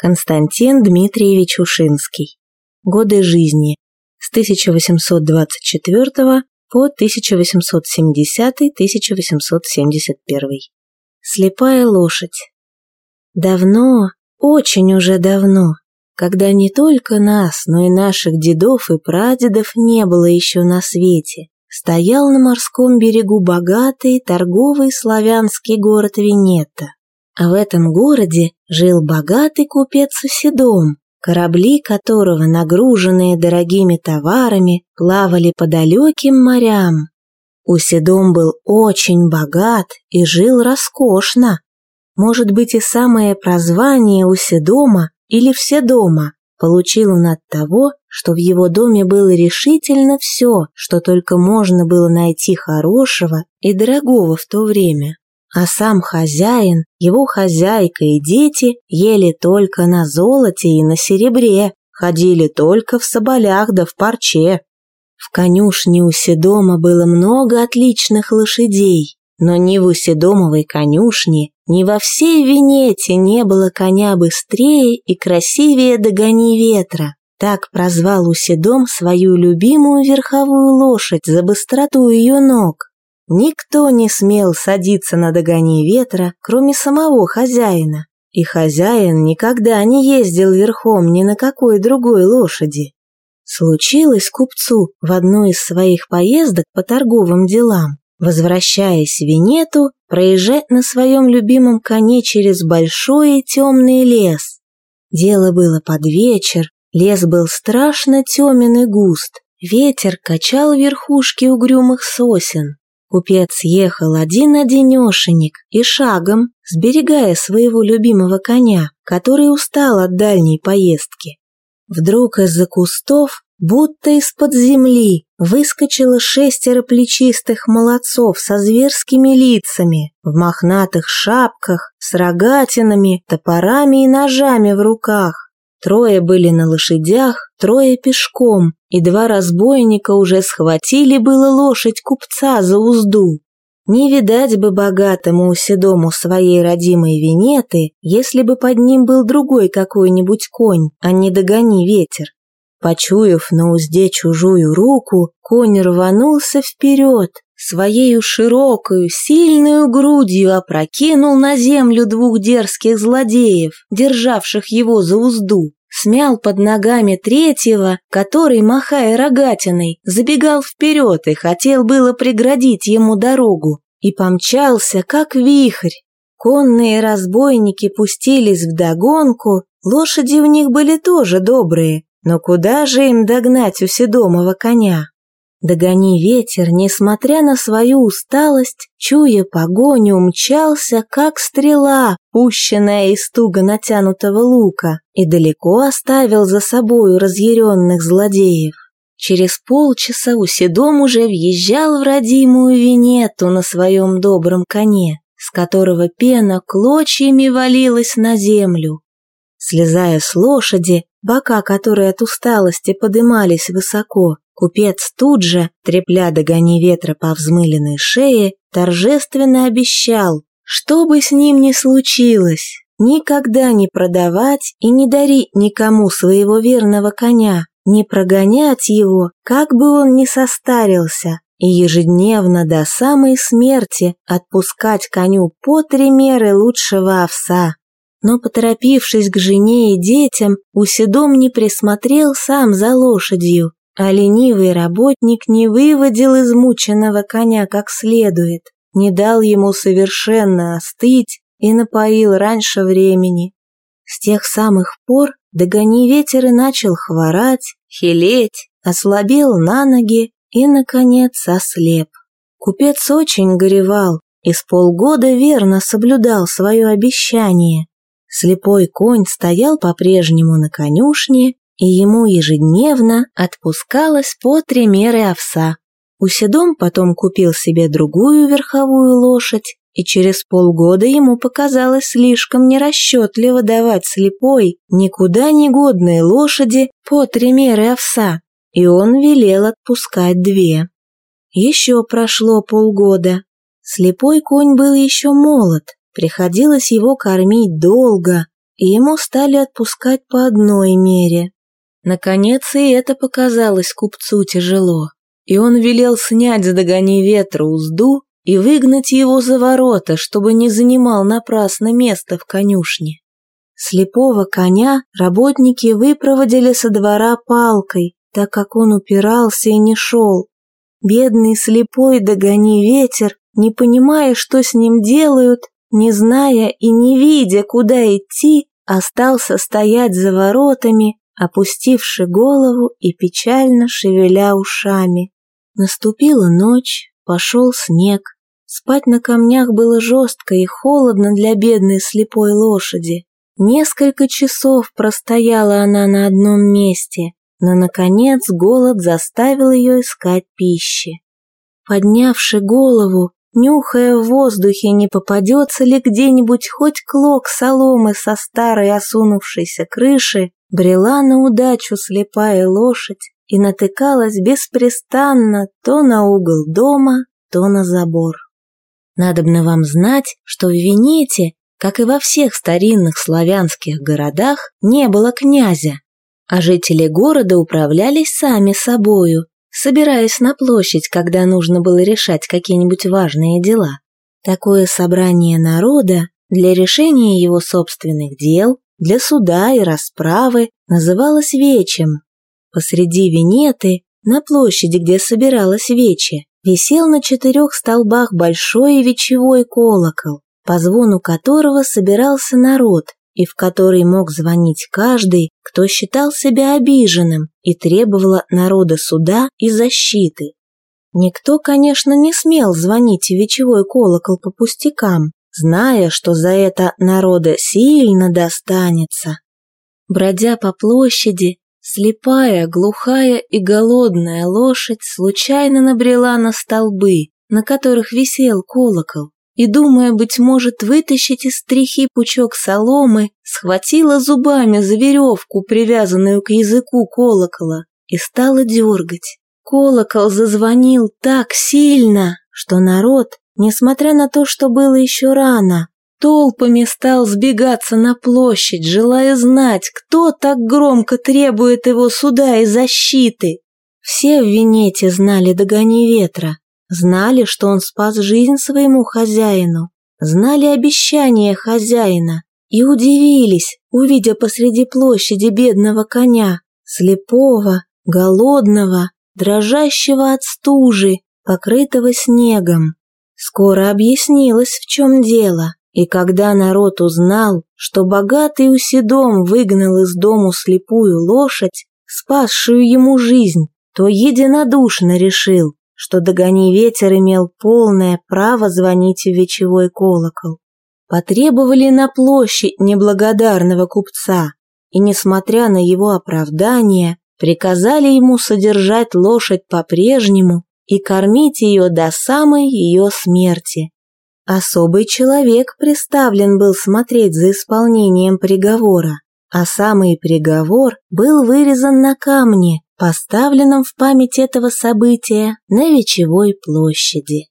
Константин Дмитриевич Ушинский. Годы жизни с 1824 по 1870-1871. Слепая лошадь. Давно, очень уже давно, когда не только нас, но и наших дедов и прадедов не было еще на свете, стоял на морском берегу богатый торговый славянский город Венета. А в этом городе жил богатый купец Уседом, корабли которого, нагруженные дорогими товарами, плавали по далеким морям. Уседом был очень богат и жил роскошно. Может быть, и самое прозвание Уседома или Вседома получил он от того, что в его доме было решительно все, что только можно было найти хорошего и дорогого в то время а сам хозяин, его хозяйка и дети ели только на золоте и на серебре, ходили только в соболях да в парче. В конюшне у Седома было много отличных лошадей, но ни в Уседомовой конюшне, ни во всей Венете не было коня быстрее и красивее догони ветра. Так прозвал Уседом свою любимую верховую лошадь за быстроту ее ног. Никто не смел садиться на догони ветра, кроме самого хозяина. И хозяин никогда не ездил верхом ни на какой другой лошади. Случилось купцу в одну из своих поездок по торговым делам, возвращаясь в Венету, проезжать на своем любимом коне через большой темный лес. Дело было под вечер, лес был страшно темен и густ, ветер качал верхушки угрюмых сосен, Купец ехал один-одинешенек и шагом, сберегая своего любимого коня, который устал от дальней поездки. Вдруг из-за кустов, будто из-под земли, выскочило шестеро плечистых молодцов со зверскими лицами, в мохнатых шапках, с рогатинами, топорами и ножами в руках. Трое были на лошадях, трое пешком, и два разбойника уже схватили было лошадь купца за узду. Не видать бы богатому Седому своей родимой Венеты, если бы под ним был другой какой-нибудь конь, а не догони ветер. Почуяв на узде чужую руку, конь рванулся вперед, своею широкую, сильную грудью опрокинул на землю двух дерзких злодеев, державших его за узду, смял под ногами третьего, который, махая рогатиной, забегал вперед и хотел было преградить ему дорогу, и помчался, как вихрь. Конные разбойники пустились в догонку, лошади у них были тоже добрые, но куда же им догнать у седомого коня? Догони ветер, несмотря на свою усталость, чуя погоню, умчался, как стрела, пущенная из туго натянутого лука, и далеко оставил за собою разъяренных злодеев. Через полчаса Уседом уже въезжал в родимую Венету на своем добром коне, с которого пена клочьями валилась на землю. Слезая с лошади, бока которой от усталости подымались высоко, Купец тут же, трепля догони ветра по взмыленной шее, торжественно обещал, что бы с ним ни случилось, никогда не продавать и не дарить никому своего верного коня, не прогонять его, как бы он ни состарился, и ежедневно до самой смерти отпускать коню по три меры лучшего овса. Но, поторопившись к жене и детям, Уседом не присмотрел сам за лошадью, а ленивый работник не выводил измученного коня как следует, не дал ему совершенно остыть и напоил раньше времени. С тех самых пор догони ветер и начал хворать, хилеть, ослабел на ноги и, наконец, ослеп. Купец очень горевал и с полгода верно соблюдал свое обещание. Слепой конь стоял по-прежнему на конюшне и ему ежедневно отпускалось по три меры овса. Уседом потом купил себе другую верховую лошадь, и через полгода ему показалось слишком нерасчетливо давать слепой, никуда не годной лошади по три меры овса, и он велел отпускать две. Еще прошло полгода. Слепой конь был еще молод, приходилось его кормить долго, и ему стали отпускать по одной мере. Наконец и это показалось купцу тяжело, и он велел снять с догони ветра узду и выгнать его за ворота, чтобы не занимал напрасно место в конюшне. Слепого коня работники выпроводили со двора палкой, так как он упирался и не шел. Бедный слепой догони ветер, не понимая, что с ним делают, не зная и не видя, куда идти, остался стоять за воротами, опустивши голову и печально шевеля ушами. Наступила ночь, пошел снег, Спать на камнях было жестко и холодно для бедной слепой лошади. Несколько часов простояла она на одном месте, но, наконец, голод заставил ее искать пищи. Поднявши голову, нюхая в воздухе, не попадется ли где-нибудь хоть клок соломы со старой осунувшейся крыши, брела на удачу слепая лошадь и натыкалась беспрестанно то на угол дома, то на забор. Надобно вам знать, что в Венете, как и во всех старинных славянских городах, не было князя, а жители города управлялись сами собою, собираясь на площадь, когда нужно было решать какие-нибудь важные дела. Такое собрание народа для решения его собственных дел, для суда и расправы называлось вечем. Посреди Венеты, на площади, где собиралась вече, висел на четырех столбах большой вечевой колокол, по звону которого собирался народ, и в который мог звонить каждый, кто считал себя обиженным и требовал народа суда и защиты. Никто, конечно, не смел звонить в вечевой колокол по пустякам, зная, что за это народа сильно достанется. Бродя по площади, Слепая, глухая и голодная лошадь случайно набрела на столбы, на которых висел колокол, и, думая, быть может, вытащить из стрихи пучок соломы, схватила зубами за веревку, привязанную к языку колокола, и стала дергать. Колокол зазвонил так сильно, что народ, несмотря на то, что было еще рано, толпами стал сбегаться на площадь, желая знать, кто так громко требует его суда и защиты. Все в Венете знали догони ветра, знали, что он спас жизнь своему хозяину, знали обещание хозяина и удивились, увидя посреди площади бедного коня, слепого, голодного, дрожащего от стужи, покрытого снегом. Скоро объяснилось, в чем дело. И когда народ узнал, что богатый Уседом выгнал из дому слепую лошадь, спасшую ему жизнь, то единодушно решил, что Догони Ветер имел полное право звонить в вечевой колокол. Потребовали на площадь неблагодарного купца, и, несмотря на его оправдание, приказали ему содержать лошадь по-прежнему и кормить ее до самой ее смерти. Особый человек представлен был смотреть за исполнением приговора, а самый приговор был вырезан на камне, поставленном в память этого события на Вечевой площади.